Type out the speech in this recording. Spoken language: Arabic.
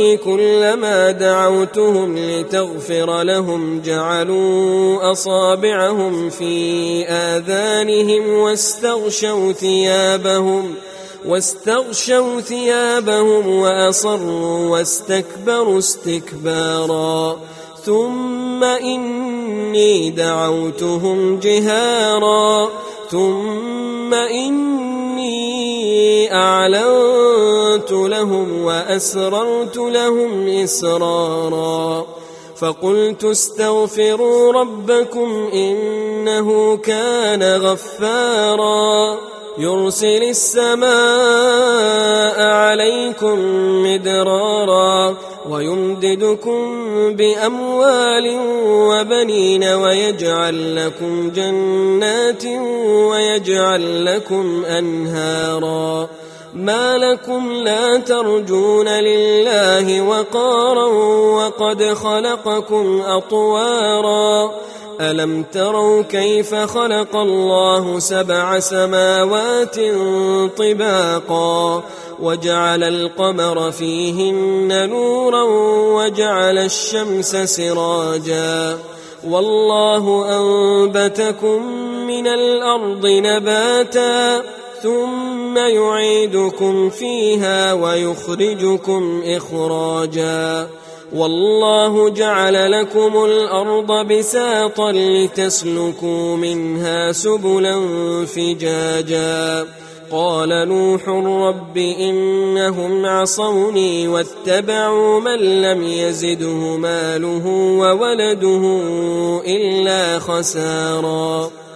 واني كلما دعوتهم لتغفر لهم جعلوا أصابعهم في آذانهم واستغشوا ثيابهم واستغشوا ثيابهم وأصروا واستكبروا استكبارا. ثم إني دعوتهم جهارا. ثم إني أعلنت لهم وأسررت لهم إسرارا. فقلت استغفروا ربكم إنه كان غفارا. يرسل السماء عليكم مدرارا ويمددكم بأموال وبنين ويجعل لكم جنات ويجعل لكم أنهارا. ما لكم لا ترجون لله وقارا وقد خلقكم أطوارا. ألم تروا كيف خلق الله سبع سماوات طباقا؟ وجعل القمر فيهن نورا وجعل الشمس سراجا. والله أنبتكم من الأرض نباتا. ثم يعيدكم فيها ويخرجكم إخراجا. والله جعل لكم الأرض بساطا لتسلكوا منها سبلا فجاجا. قال نوح رب إنهم عصوني واتبعوا من لم يزده ماله وولده إلا خسارا.